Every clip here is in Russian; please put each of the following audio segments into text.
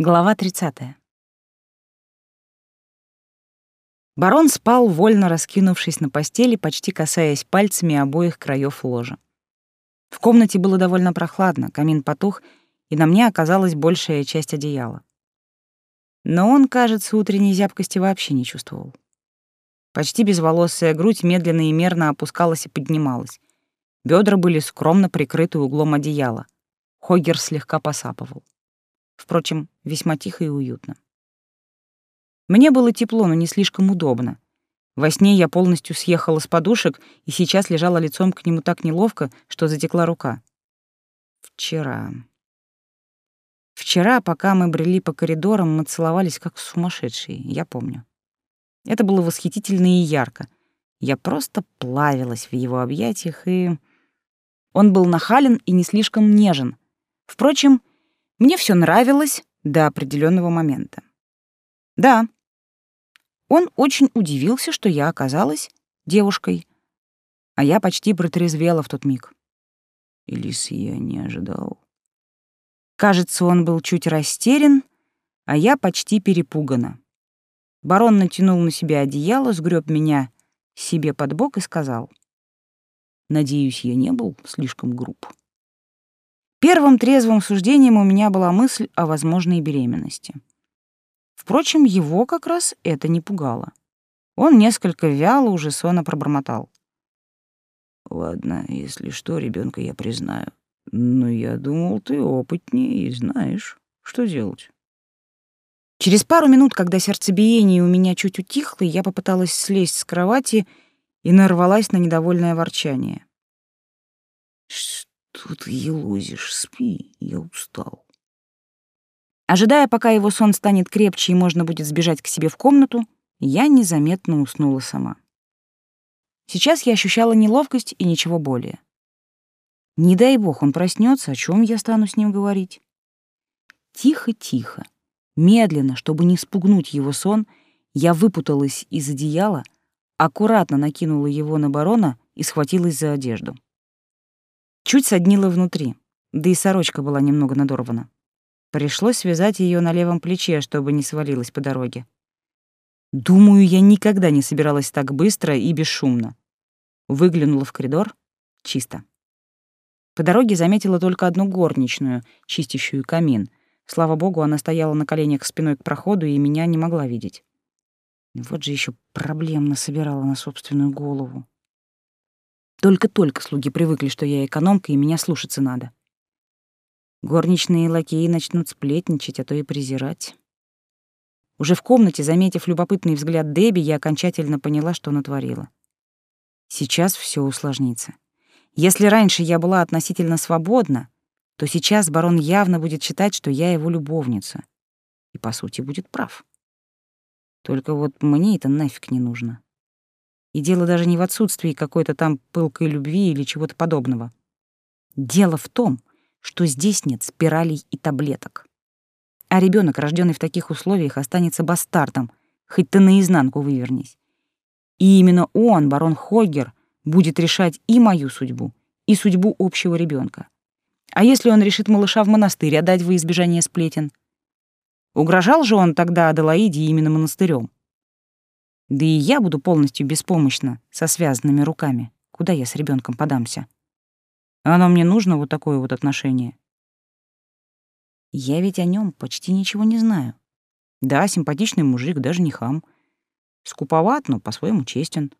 Глава 30. Барон спал, вольно раскинувшись на постели, почти касаясь пальцами обоих краев ложа. В комнате было довольно прохладно, камин потух, и на мне оказалась большая часть одеяла. Но он, кажется, утренней зябкости вообще не чувствовал. Почти безволосая грудь медленно и мерно опускалась и поднималась. Бедра были скромно прикрыты углом одеяла. Хогер слегка посапывал. Впрочем, весьма тихо и уютно. Мне было тепло, но не слишком удобно. Во сне я полностью съехала с подушек и сейчас лежала лицом к нему так неловко, что затекла рука. Вчера. Вчера, пока мы брели по коридорам, мы целовались как сумасшедшие, я помню. Это было восхитительно и ярко. Я просто плавилась в его объятиях, и... Он был нахален и не слишком нежен. Впрочем, мне все нравилось до определенного момента. Да, он очень удивился, что я оказалась девушкой, а я почти протрезвела в тот миг. Элис я не ожидал. Кажется, он был чуть растерян, а я почти перепугана. Барон натянул на себя одеяло, сгреб меня себе под бок и сказал. «Надеюсь, я не был слишком груб». Первым трезвым суждением у меня была мысль о возможной беременности. Впрочем, его как раз это не пугало. Он несколько вяло уже сонно пробормотал. «Ладно, если что, ребенка я признаю. Но я думал, ты опытнее и знаешь, что делать». Через пару минут, когда сердцебиение у меня чуть утихло, я попыталась слезть с кровати и нарвалась на недовольное ворчание. Что ты елозишь? Спи, я устал. Ожидая, пока его сон станет крепче и можно будет сбежать к себе в комнату, я незаметно уснула сама. Сейчас я ощущала неловкость и ничего более. Не дай бог он проснется, о чем я стану с ним говорить. Тихо-тихо, медленно, чтобы не спугнуть его сон, я выпуталась из одеяла, аккуратно накинула его на барона и схватилась за одежду. Чуть соднило внутри, да и сорочка была немного надорвана. Пришлось связать ее на левом плече, чтобы не свалилась по дороге. Думаю, я никогда не собиралась так быстро и бесшумно. Выглянула в коридор — чисто. По дороге заметила только одну горничную, чистящую камин. Слава богу, она стояла на коленях спиной к проходу и меня не могла видеть. Вот же еще проблем насобирала на собственную голову. Только-только слуги привыкли, что я экономка, и меня слушаться надо. Горничные лакеи начнут сплетничать, а то и презирать. Уже в комнате, заметив любопытный взгляд Дебби, я окончательно поняла, что натворила. Сейчас все усложнится. Если раньше я была относительно свободна, то сейчас барон явно будет считать, что я его любовница. И, по сути, будет прав. Только вот мне это нафиг не нужно. И дело даже не в отсутствии какой-то там пылкой любви или чего-то подобного. Дело в том, что здесь нет спиралей и таблеток. А ребенок, рожденный в таких условиях, останется бастардом, хоть ты наизнанку вывернись. И именно он, барон Хоггер, будет решать и мою судьбу, и судьбу общего ребенка. А если он решит малыша в монастырь отдать во избежание сплетен? Угрожал же он тогда Аделаиде именно монастырем. Да и я буду полностью беспомощна, со связанными руками. Куда я с ребенком подамся? Оно мне нужно, вот такое вот отношение. Я ведь о нем почти ничего не знаю. Да, симпатичный мужик, даже не хам. Скуповат, но по-своему честен.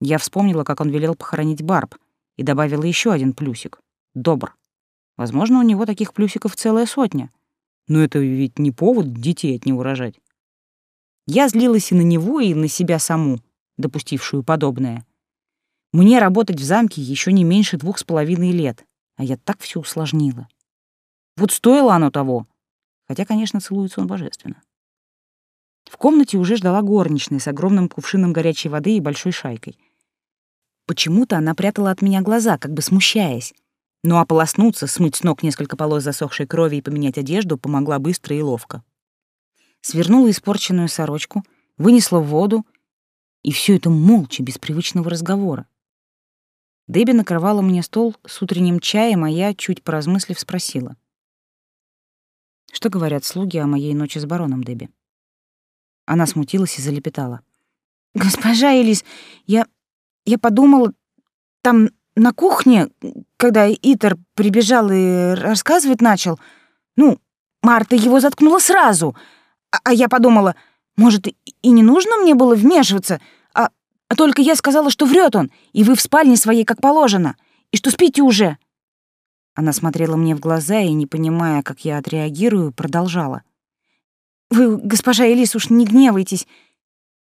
Я вспомнила, как он велел похоронить Барб, и добавила еще один плюсик — добр. Возможно, у него таких плюсиков целая сотня. Но это ведь не повод детей от него рожать. Я злилась и на него, и на себя саму, допустившую подобное. Мне работать в замке еще не меньше двух с половиной лет, а я так все усложнила. Вот стоило оно того. Хотя, конечно, целуется он божественно. В комнате уже ждала горничная с огромным кувшином горячей воды и большой шайкой. Почему-то она прятала от меня глаза, как бы смущаясь. Но ну, ополоснуться, смыть с ног несколько полос засохшей крови и поменять одежду помогла быстро и ловко свернула испорченную сорочку, вынесла в воду, и все это молча, без привычного разговора. Дебби накрывала мне стол с утренним чаем, а я, чуть поразмыслив, спросила. Что говорят слуги о моей ночи с бароном Дебби? Она смутилась и залепетала. «Госпожа Элис, я... я подумала, там на кухне, когда Итер прибежал и рассказывать начал, ну, Марта его заткнула сразу, а, а я подумала, может, и не нужно мне было вмешиваться, а, а только я сказала, что врет он, и вы в спальне своей как положено, и что спите уже». Она смотрела мне в глаза и, не понимая, как я отреагирую, продолжала. «Вы, госпожа Элис, уж не гневайтесь.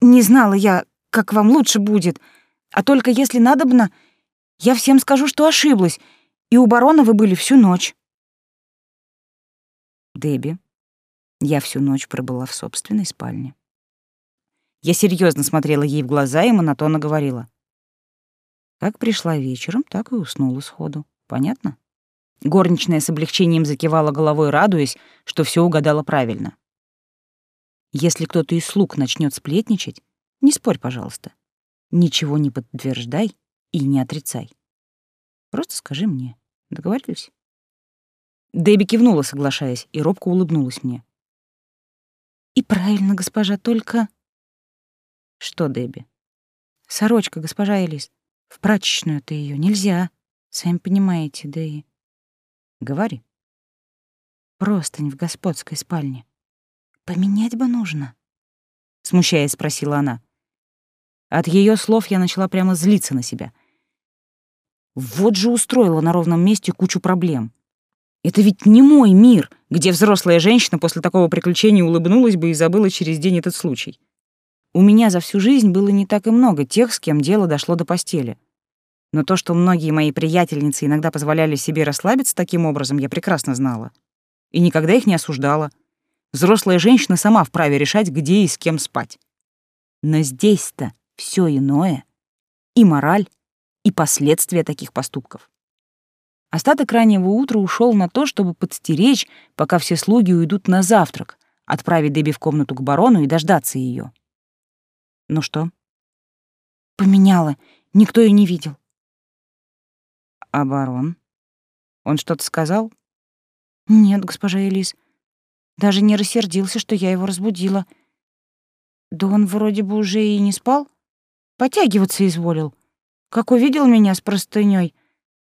Не знала я, как вам лучше будет. А только если надобно, я всем скажу, что ошиблась, и у барона вы были всю ночь». Дебби, я всю ночь пробыла в собственной спальне. Я серьезно смотрела ей в глаза и монотонно говорила. Как пришла вечером, так и уснула сходу. Понятно? Горничная с облегчением закивала головой, радуясь, что все угадала правильно. Если кто-то из слуг начнет сплетничать, не спорь, пожалуйста. Ничего не подтверждай и не отрицай. Просто скажи мне. Договорились? Дебби кивнула, соглашаясь, и робко улыбнулась мне. «И правильно, госпожа, только...» «Что, Дебби?» «Сорочка, госпожа Элис. В прачечную-то ее нельзя. Сами понимаете, да и...» «Говори». «Простынь в господской спальне. Поменять бы нужно», — смущаясь спросила она. От ее слов я начала прямо злиться на себя. Вот же устроила на ровном месте кучу проблем. Это ведь не мой мир, где взрослая женщина после такого приключения улыбнулась бы и забыла через день этот случай. У меня за всю жизнь было не так и много тех, с кем дело дошло до постели. Но то, что многие мои приятельницы иногда позволяли себе расслабиться таким образом, я прекрасно знала. И никогда их не осуждала. Взрослая женщина сама вправе решать, где и с кем спать. Но здесь-то все иное. И мораль, и последствия таких поступков. Остаток раннего утра ушел на то, чтобы подстеречь, пока все слуги уйдут на завтрак, отправить Дебби в комнату к барону и дождаться ее. Ну что? Поменяла. Никто и не видел. А барон? Он что-то сказал? Нет, госпожа Элис. Даже не рассердился, что я его разбудила. Да он вроде бы уже и не спал. Потягиваться изволил. Как увидел меня с простыней,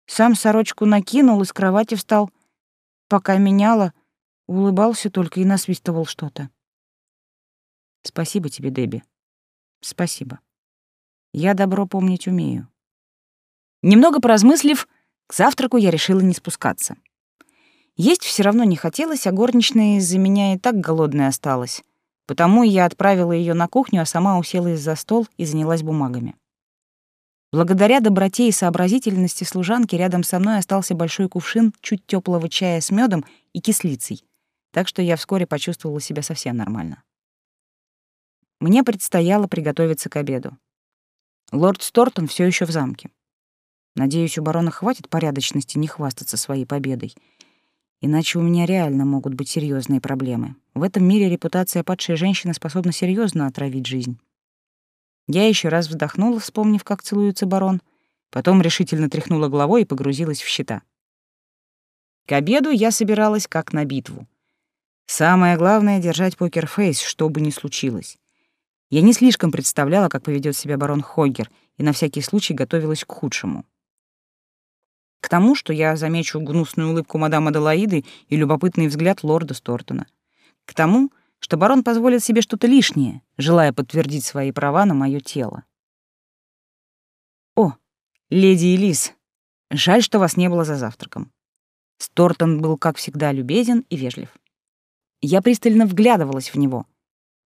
сам сорочку накинул и с кровати встал. Пока меняла, улыбался только и насвистывал что-то. Спасибо тебе, Дебби. Спасибо. Я добро помнить умею. Немного поразмыслив, к завтраку я решила не спускаться. Есть все равно не хотелось, а горничная из-за меня и так голодная осталась. Потому я отправила ее на кухню, а сама уселась за стол и занялась бумагами. Благодаря доброте и сообразительности служанки рядом со мной остался большой кувшин чуть теплого чая с медом и кислицей, так что я вскоре почувствовала себя совсем нормально. Мне предстояло приготовиться к обеду. Лорд Стортон все еще в замке. Надеюсь, у барона хватит порядочности не хвастаться своей победой. Иначе у меня реально могут быть серьезные проблемы. В этом мире репутация падшей женщины способна серьезно отравить жизнь. Я еще раз вздохнула, вспомнив, как целуется барон, потом решительно тряхнула головой и погрузилась в счета. К обеду я собиралась как на битву. Самое главное — держать покерфейс, что бы ни случилось. Я не слишком представляла, как поведет себя барон Хоггер, и на всякий случай готовилась к худшему. К тому, что я замечу гнусную улыбку мадам Аделаиды и любопытный взгляд лорда Стортона. К тому, что барон позволит себе что-то лишнее, желая подтвердить свои права на мое тело. «О, леди Элис, жаль, что вас не было за завтраком». Стортон был, как всегда, любезен и вежлив. Я пристально вглядывалась в него,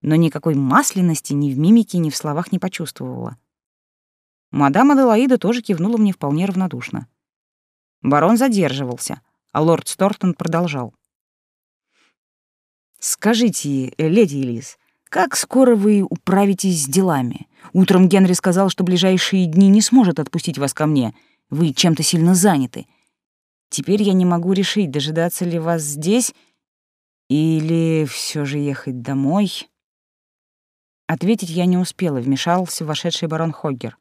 но никакой масляности ни в мимике, ни в словах не почувствовала. Мадам Аделаида тоже кивнула мне вполне равнодушно. Барон задерживался, а лорд Стортон продолжал. «Скажите, леди Элис, как скоро вы управитесь с делами? Утром Генри сказал, что ближайшие дни не сможет отпустить вас ко мне. Вы чем-то сильно заняты. Теперь я не могу решить, дожидаться ли вас здесь или все же ехать домой». Ответить я не успела, вмешался вошедший барон Хоггер.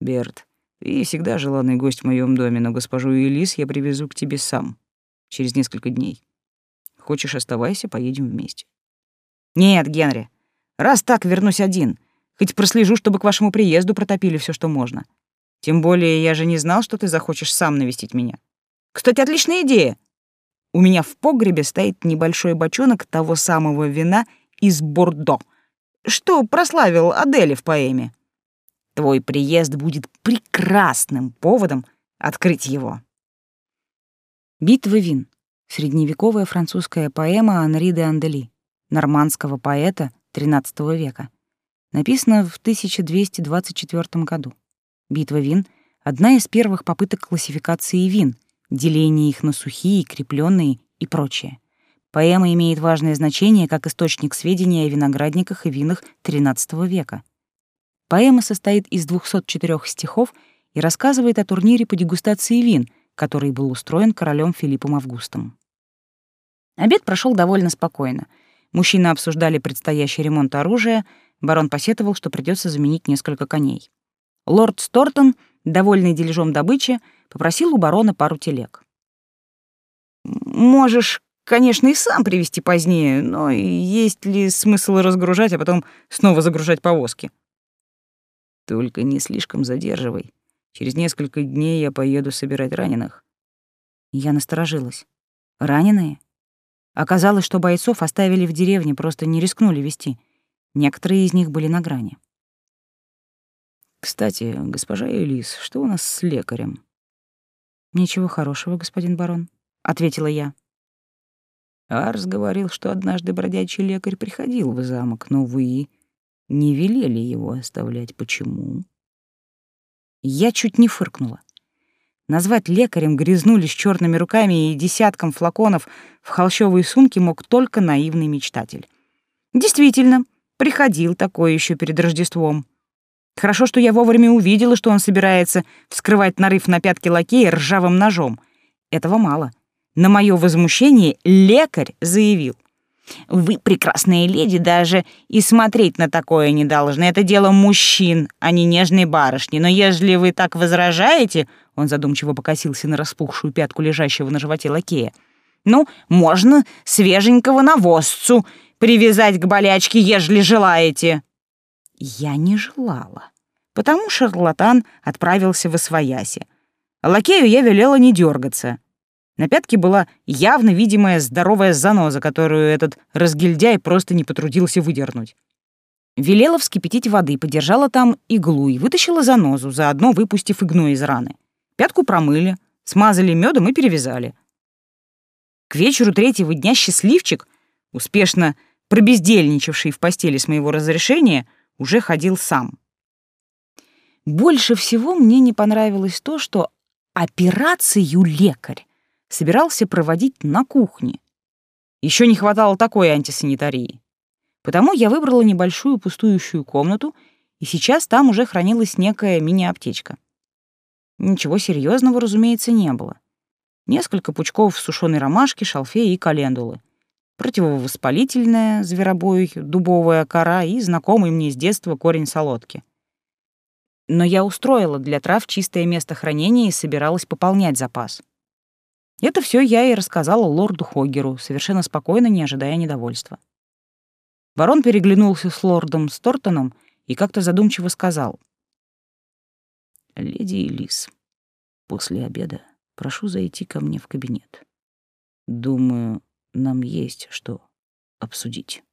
«Берт, ты всегда желанный гость в моем доме, но госпожу Элис я привезу к тебе сам через несколько дней». Хочешь, оставайся, поедем вместе. Нет, Генри, раз так, вернусь один. Хоть прослежу, чтобы к вашему приезду протопили все, что можно. Тем более я же не знал, что ты захочешь сам навестить меня. Кстати, отличная идея. У меня в погребе стоит небольшой бочонок того самого вина из Бордо, что прославил Адели в поэме. Твой приезд будет прекрасным поводом открыть его. Битва вин. Средневековая французская поэма Анри де Андели, нормандского поэта XIII века. Написана в 1224 году. Битва вин — одна из первых попыток классификации вин, деления их на сухие, крепленные и прочее. Поэма имеет важное значение как источник сведений о виноградниках и винах XIII века. Поэма состоит из 204 стихов и рассказывает о турнире по дегустации вин, который был устроен королем Филиппом Августом. Обед прошел довольно спокойно. Мужчины обсуждали предстоящий ремонт оружия, барон посетовал, что придется заменить несколько коней. Лорд Стортон, довольный дележом добычи, попросил у барона пару телег. «Можешь, конечно, и сам привезти позднее, но есть ли смысл разгружать, а потом снова загружать повозки?» «Только не слишком задерживай. Через несколько дней я поеду собирать раненых». Я насторожилась. «Раненые?» Оказалось, что бойцов оставили в деревне, просто не рискнули вести. Некоторые из них были на грани. «Кстати, госпожа Элис, что у нас с лекарем?» «Ничего хорошего, господин барон», — ответила я. Арс говорил, что однажды бродячий лекарь приходил в замок, но вы не велели его оставлять. Почему? Я чуть не фыркнула. Назвать лекарем грязнули с черными руками и десятком флаконов в холщовые сумки мог только наивный мечтатель. Действительно, приходил такой еще перед Рождеством. Хорошо, что я вовремя увидела, что он собирается вскрывать нарыв на пятки лакея ржавым ножом. Этого мало. На мое возмущение лекарь заявил. «Вы, прекрасная леди, даже и смотреть на такое не должны. Это дело мужчин, а не нежной барышни. Но ежели вы так возражаете, он задумчиво покосился на распухшую пятку лежащего на животе лакея. «Ну, можно свеженького навозцу привязать к болячке, ежели желаете». Я не желала, потому шарлатан отправился в освояси. лакею я велела не дергаться. На пятке была явно видимая здоровая заноза, которую этот разгильдяй просто не потрудился выдернуть. Велела вскипятить воды, подержала там иглу и вытащила занозу, заодно выпустив игну из раны. Пятку промыли, смазали медом и перевязали. К вечеру третьего дня счастливчик, успешно пробездельничавший в постели с моего разрешения, уже ходил сам. Больше всего мне не понравилось то, что операцию лекарь собирался проводить на кухне. Еще не хватало такой антисанитарии. Потому я выбрала небольшую пустующую комнату, и сейчас там уже хранилась некая мини-аптечка. Ничего серьезного, разумеется, не было. Несколько пучков сушеной ромашки, шалфея и календулы. Противовоспалительная, зверобой, дубовая кора и знакомый мне с детства корень солодки. Но я устроила для трав чистое место хранения и собиралась пополнять запас. Это все я и рассказала лорду Хогеру, совершенно спокойно, не ожидая недовольства. Барон переглянулся с лордом Стортоном и как-то задумчиво сказал — Леди Элис, после обеда прошу зайти ко мне в кабинет. Думаю, нам есть что обсудить.